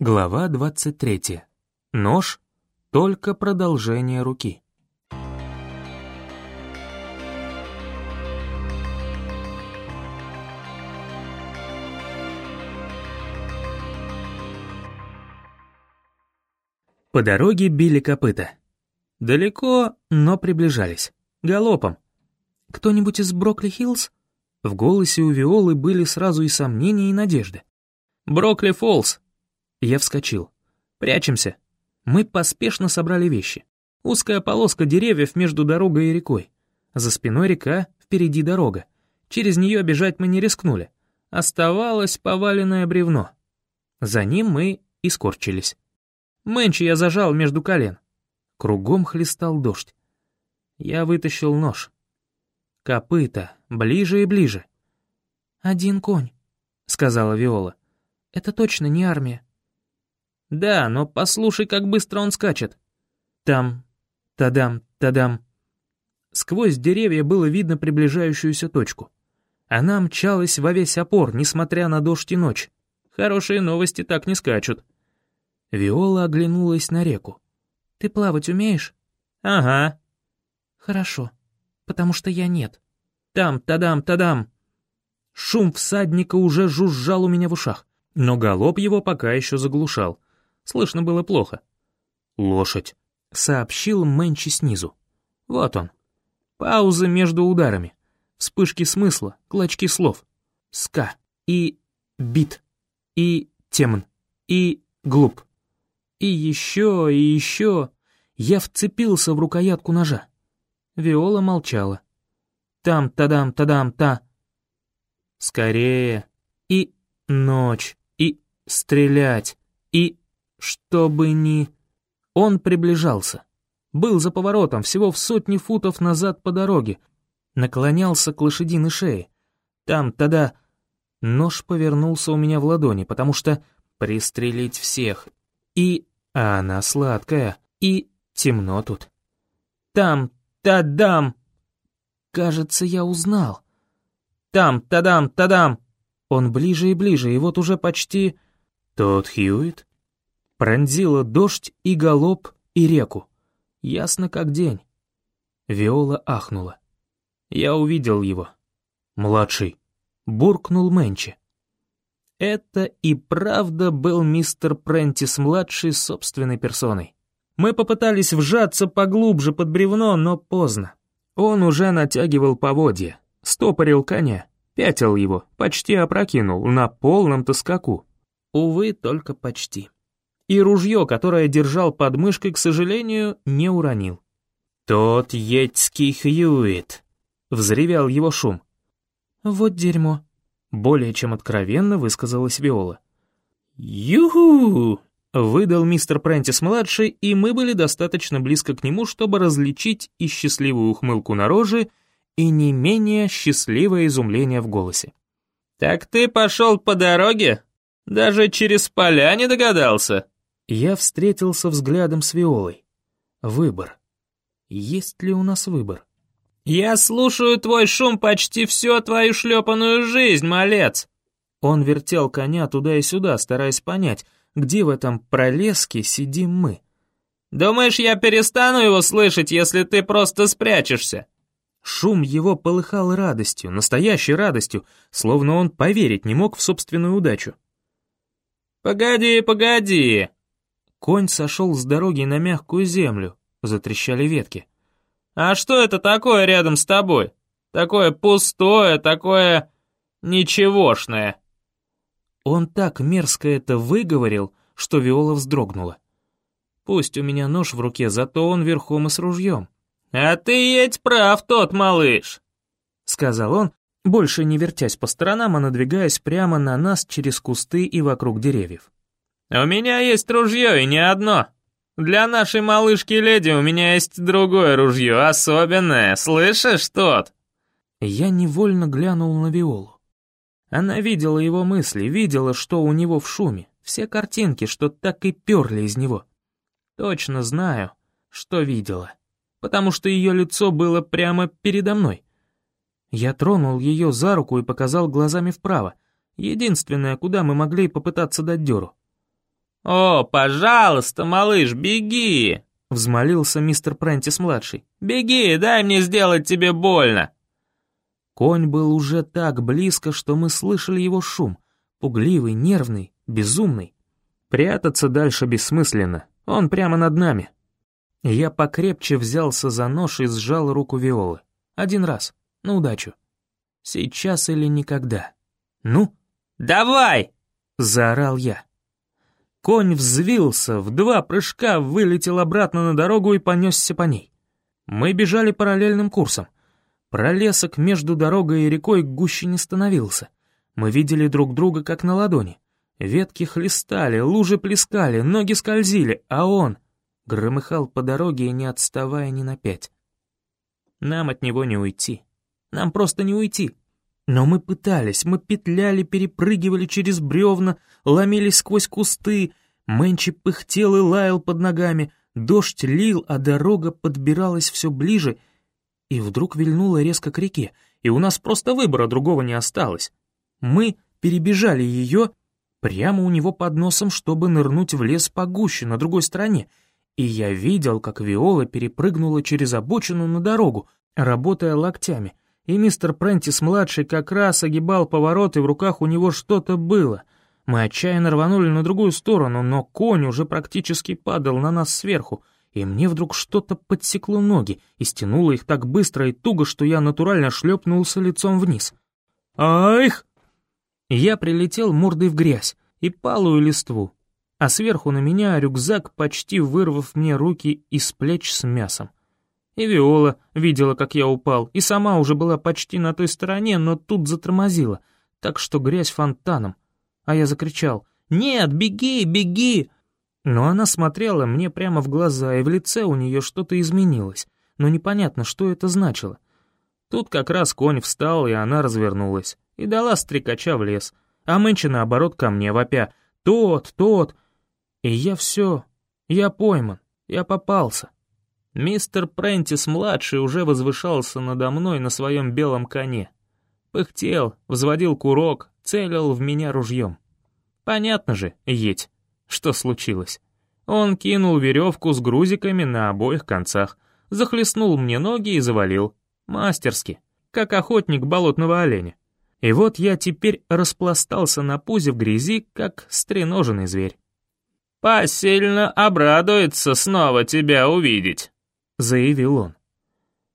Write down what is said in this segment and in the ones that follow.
Глава 23. Нож — только продолжение руки. По дороге били копыта. Далеко, но приближались. Галопом. «Кто-нибудь из Брокли-Хиллз?» В голосе у Виолы были сразу и сомнения, и надежды. «Брокли Фоллс!» Я вскочил. «Прячемся!» Мы поспешно собрали вещи. Узкая полоска деревьев между дорогой и рекой. За спиной река, впереди дорога. Через нее бежать мы не рискнули. Оставалось поваленное бревно. За ним мы и скорчились. Мэнчи я зажал между колен. Кругом хлестал дождь. Я вытащил нож. Копыта, ближе и ближе. «Один конь», — сказала Виола. «Это точно не армия». «Да, но послушай, как быстро он скачет». Там, тадам, тадам. Сквозь деревья было видно приближающуюся точку. Она мчалась во весь опор, несмотря на дождь и ночь. Хорошие новости так не скачут. Виола оглянулась на реку. «Ты плавать умеешь?» «Ага». «Хорошо, потому что я нет». «Там, тадам, тадам». Шум всадника уже жужжал у меня в ушах, но галоп его пока еще заглушал. Слышно было плохо. «Лошадь», — сообщил Мэнчи снизу. «Вот он. Паузы между ударами. Вспышки смысла, клочки слов. Ска. И бит. И темн. И глуп. И еще, и еще. Я вцепился в рукоятку ножа. Виола молчала. Там, тадам, тадам, та. Скорее. И ночь. И стрелять. И чтобы ни... Он приближался. Был за поворотом, всего в сотни футов назад по дороге. Наклонялся к лошадиной шее. Там, тогда... Нож повернулся у меня в ладони, потому что пристрелить всех. И... А она сладкая. И темно тут. Там, тадам. Кажется, я узнал. Там, тадам, тадам. Он ближе и ближе, и вот уже почти... Тот Хьюит? Пронзила дождь и галоп, и реку. Ясно как день. Виола ахнула. Я увидел его. «Младший», — буркнул Мэнчи. Это и правда был мистер Прентис-младший собственной персоной. Мы попытались вжаться поглубже под бревно, но поздно. Он уже натягивал поводья, стопорил коня, пятил его, почти опрокинул на полном тоскаку. Увы, только почти и ружье, которое держал под мышкой, к сожалению, не уронил. «Тот едьский Хьюит!» — взревел его шум. «Вот дерьмо!» — более чем откровенно высказалась Виола. «Юху!» — выдал мистер Прентис-младший, и мы были достаточно близко к нему, чтобы различить и счастливую ухмылку на роже, и не менее счастливое изумление в голосе. «Так ты пошел по дороге? Даже через поля не догадался?» Я встретился взглядом с Виолой. Выбор. Есть ли у нас выбор? «Я слушаю твой шум почти всю твою шлепанную жизнь, малец!» Он вертел коня туда и сюда, стараясь понять, где в этом пролеске сидим мы. «Думаешь, я перестану его слышать, если ты просто спрячешься?» Шум его полыхал радостью, настоящей радостью, словно он поверить не мог в собственную удачу. «Погоди, погоди!» Конь сошел с дороги на мягкую землю, затрещали ветки. «А что это такое рядом с тобой? Такое пустое, такое... ничегошное!» Он так мерзко это выговорил, что Виола вздрогнула. «Пусть у меня нож в руке, зато он верхом и с ружьем». «А ты едь прав, тот малыш!» — сказал он, больше не вертясь по сторонам, а надвигаясь прямо на нас через кусты и вокруг деревьев. «У меня есть ружье, и не одно. Для нашей малышки-леди у меня есть другое ружье, особенное, слышишь, тот?» Я невольно глянул на Виолу. Она видела его мысли, видела, что у него в шуме, все картинки, что так и перли из него. Точно знаю, что видела, потому что ее лицо было прямо передо мной. Я тронул ее за руку и показал глазами вправо, единственное, куда мы могли попытаться дать дёру. «О, пожалуйста, малыш, беги!» — взмолился мистер Прентис-младший. «Беги, дай мне сделать тебе больно!» Конь был уже так близко, что мы слышали его шум, пугливый, нервный, безумный. Прятаться дальше бессмысленно, он прямо над нами. Я покрепче взялся за нож и сжал руку Виолы. Один раз, на удачу. Сейчас или никогда. «Ну?» «Давай!» — заорал я. Конь взвился, в два прыжка вылетел обратно на дорогу и понесся по ней. Мы бежали параллельным курсом. Пролесок между дорогой и рекой гуще не становился. Мы видели друг друга как на ладони. Ветки хлестали, лужи плескали, ноги скользили, а он громыхал по дороге, не отставая ни на пять. Нам от него не уйти. Нам просто не уйти. Но мы пытались, мы петляли, перепрыгивали через бревна, ломились сквозь кусты, Мэнчи пыхтел и лаял под ногами, дождь лил, а дорога подбиралась все ближе, и вдруг вильнула резко к реке, и у нас просто выбора другого не осталось. Мы перебежали ее прямо у него под носом, чтобы нырнуть в лес погуще на другой стороне, и я видел, как Виола перепрыгнула через обочину на дорогу, работая локтями — и мистер Прентис-младший как раз огибал поворот, и в руках у него что-то было. Мы отчаянно рванули на другую сторону, но конь уже практически падал на нас сверху, и мне вдруг что-то подсекло ноги и стянуло их так быстро и туго, что я натурально шлепнулся лицом вниз. «Айх!» Я прилетел мордой в грязь и палую листву, а сверху на меня рюкзак, почти вырвав мне руки из плеч с мясом. И Виола видела, как я упал, и сама уже была почти на той стороне, но тут затормозила, так что грязь фонтаном. А я закричал «Нет, беги, беги!» Но она смотрела мне прямо в глаза, и в лице у нее что-то изменилось, но непонятно, что это значило. Тут как раз конь встал, и она развернулась, и дала стрекача в лес, а Мэнчи наоборот ко мне, вопя «Тот, тот!» И я все, я пойман, я попался. Мистер Прентис-младший уже возвышался надо мной на своем белом коне. Пыхтел, взводил курок, целил в меня ружьем. Понятно же, едь, что случилось. Он кинул веревку с грузиками на обоих концах, захлестнул мне ноги и завалил. Мастерски, как охотник болотного оленя. И вот я теперь распластался на пузе в грязи, как стреноженный зверь. «Посильно обрадуется снова тебя увидеть», — заявил он.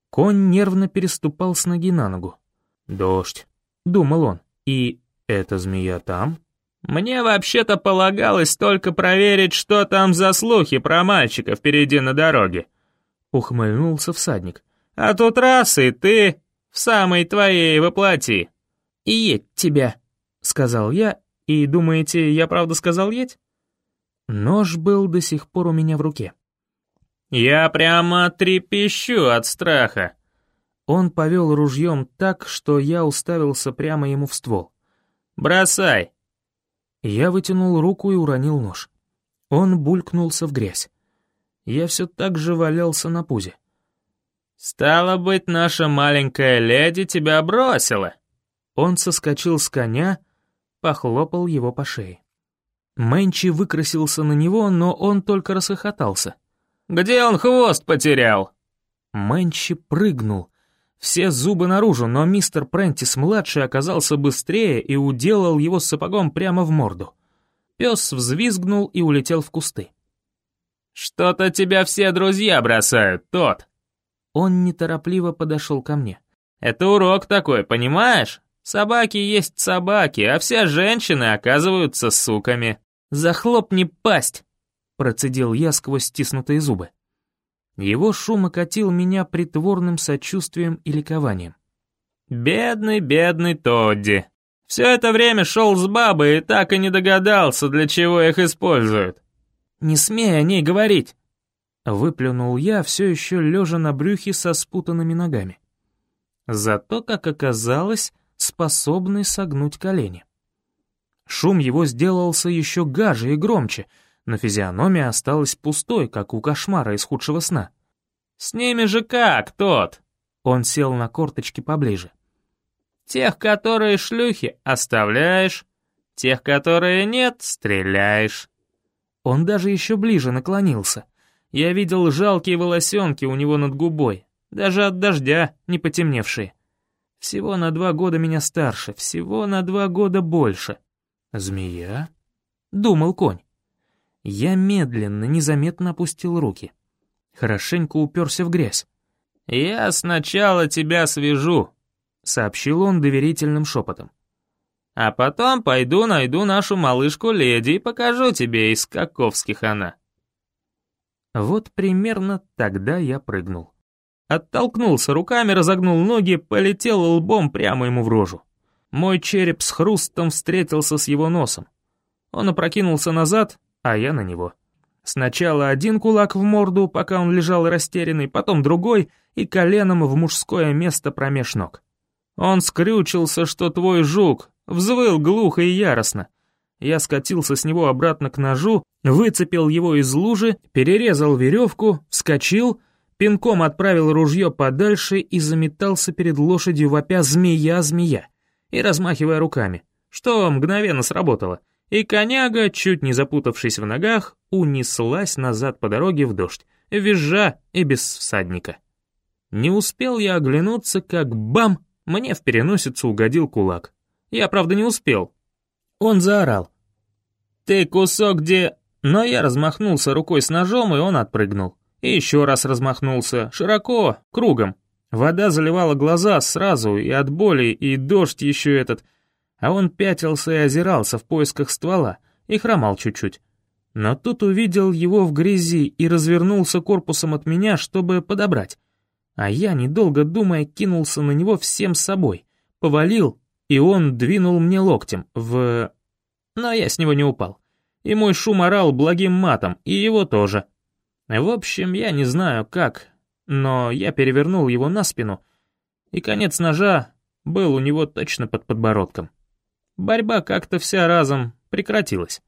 Конь нервно переступал с ноги на ногу. «Дождь», — думал он, — «и эта змея там?» «Мне вообще-то полагалось только проверить, что там за слухи про мальчика впереди на дороге», — ухмыльнулся всадник. «А тут раз и ты в самой твоей воплоти». «И едь тебя», — сказал я, и думаете, я правда сказал едь? Нож был до сих пор у меня в руке. «Я прямо трепещу от страха!» Он повел ружьем так, что я уставился прямо ему в ствол. «Бросай!» Я вытянул руку и уронил нож. Он булькнулся в грязь. Я все так же валялся на пузе. «Стало быть, наша маленькая леди тебя бросила!» Он соскочил с коня, похлопал его по шее. Мэнчи выкрасился на него, но он только расхохотался. Где он хвост потерял?» Мэнчи прыгнул. Все зубы наружу, но мистер Прентис-младший оказался быстрее и уделал его сапогом прямо в морду. Пес взвизгнул и улетел в кусты. «Что-то тебя все друзья бросают, тот!» Он неторопливо подошел ко мне. «Это урок такой, понимаешь? Собаки есть собаки, а все женщины оказываются суками. Захлопни пасть!» Процедил я сквозь стиснутые зубы. Его шум окатил меня притворным сочувствием и ликованием. «Бедный, бедный Тодди. Все это время шел с бабой и так и не догадался, для чего их используют». «Не смей о ней говорить!» Выплюнул я, все еще лежа на брюхе со спутанными ногами. Зато, как оказалось, способный согнуть колени. Шум его сделался еще гаже и громче — но физиономия осталась пустой, как у кошмара из худшего сна. «С ними же как, тот?» Он сел на корточки поближе. «Тех, которые шлюхи, оставляешь, тех, которые нет, стреляешь». Он даже еще ближе наклонился. Я видел жалкие волосенки у него над губой, даже от дождя не потемневшие. Всего на два года меня старше, всего на два года больше. «Змея?» — думал конь. Я медленно, незаметно опустил руки. Хорошенько уперся в грязь. «Я сначала тебя свяжу», — сообщил он доверительным шепотом. «А потом пойду найду нашу малышку-леди и покажу тебе, из каковских она». Вот примерно тогда я прыгнул. Оттолкнулся руками, разогнул ноги, полетел лбом прямо ему в рожу. Мой череп с хрустом встретился с его носом. Он опрокинулся назад, а я на него. Сначала один кулак в морду, пока он лежал растерянный, потом другой и коленом в мужское место промеж ног. Он скрючился, что твой жук, взвыл глухо и яростно. Я скатился с него обратно к ножу, выцепил его из лужи, перерезал веревку, вскочил, пинком отправил ружье подальше и заметался перед лошадью вопя «Змея, змея!» и размахивая руками, что мгновенно сработало, и коняга, чуть не запутавшись в ногах, унеслась назад по дороге в дождь, визжа и без всадника. Не успел я оглянуться, как бам, мне в переносицу угодил кулак. Я, правда, не успел. Он заорал. «Ты кусок где...» Но я размахнулся рукой с ножом, и он отпрыгнул. И еще раз размахнулся, широко, кругом. Вода заливала глаза сразу, и от боли, и дождь еще этот. А он пятился и озирался в поисках ствола, и хромал чуть-чуть. Но тут увидел его в грязи и развернулся корпусом от меня, чтобы подобрать. А я, недолго думая, кинулся на него всем собой. Повалил, и он двинул мне локтем в... Но я с него не упал. И мой шум орал благим матом, и его тоже. В общем, я не знаю как, но я перевернул его на спину, и конец ножа был у него точно под подбородком. Борьба как-то вся разом прекратилась.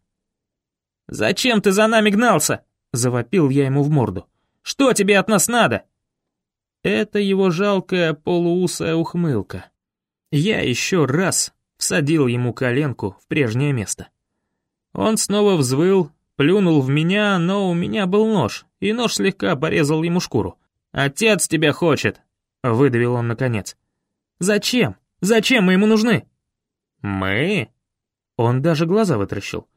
«Зачем ты за нами гнался?» — завопил я ему в морду. «Что тебе от нас надо?» Это его жалкая полуусая ухмылка. Я еще раз всадил ему коленку в прежнее место. Он снова взвыл, плюнул в меня, но у меня был нож, и нож слегка порезал ему шкуру. «Отец тебя хочет», — выдавил он наконец. «Зачем? Зачем мы ему нужны?» «Мы?» Он даже глаза вытращил.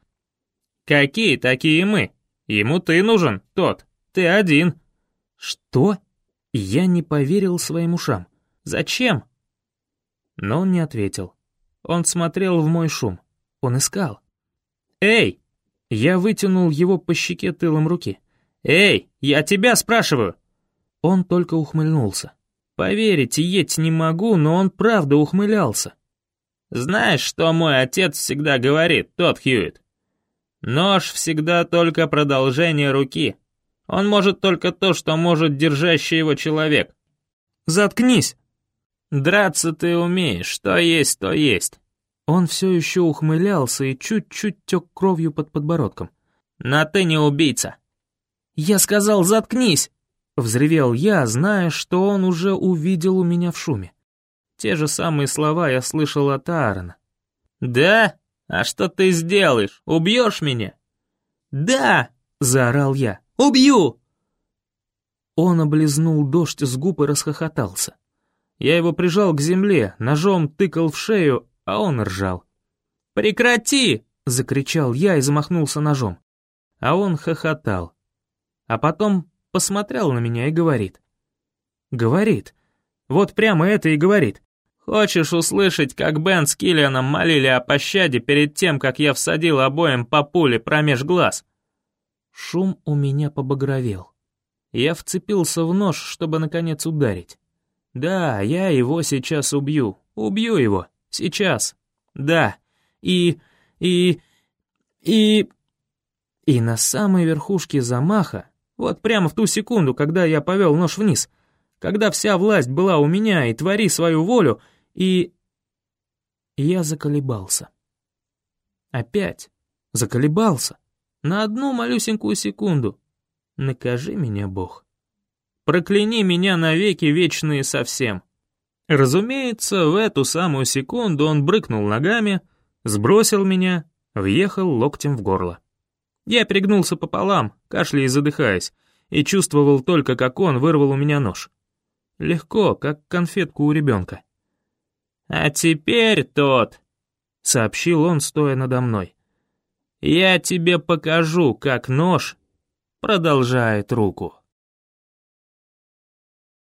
«Какие такие мы? Ему ты нужен, тот. Ты один». «Что?» Я не поверил своим ушам. «Зачем?» Но он не ответил. Он смотрел в мой шум. Он искал. «Эй!» Я вытянул его по щеке тылом руки. «Эй, я тебя спрашиваю!» Он только ухмыльнулся. Поверить, едь не могу, но он правда ухмылялся. Знаешь, что мой отец всегда говорит, тот Хьюит? Нож всегда только продолжение руки. Он может только то, что может держащий его человек. Заткнись! Драться ты умеешь, что есть, то есть. Он все еще ухмылялся и чуть-чуть тек кровью под подбородком. На ты не убийца. Я сказал, заткнись! Взревел я, зная, что он уже увидел у меня в шуме. Те же самые слова я слышал от Аарона. «Да? А что ты сделаешь? Убьешь меня?» «Да!» — заорал я. «Убью!» Он облизнул дождь с губ и расхохотался. Я его прижал к земле, ножом тыкал в шею, а он ржал. «Прекрати!» — закричал я и замахнулся ножом. А он хохотал. А потом посмотрел на меня и говорит. Говорит. Вот прямо это и говорит. Хочешь услышать, как Бен с Киллианом молили о пощаде перед тем, как я всадил обоим по пуле промеж глаз? Шум у меня побагровел. Я вцепился в нож, чтобы наконец ударить. Да, я его сейчас убью. Убью его. Сейчас. Да. И... и... и... И на самой верхушке замаха вот прямо в ту секунду, когда я повел нож вниз, когда вся власть была у меня, и твори свою волю, и... Я заколебался. Опять заколебался. На одну малюсенькую секунду. Накажи меня, Бог. Прокляни меня навеки вечные совсем. Разумеется, в эту самую секунду он брыкнул ногами, сбросил меня, въехал локтем в горло. Я перегнулся пополам, кашляя и задыхаясь, и чувствовал только, как он вырвал у меня нож. Легко, как конфетку у ребенка. «А теперь тот», — сообщил он, стоя надо мной. «Я тебе покажу, как нож продолжает руку».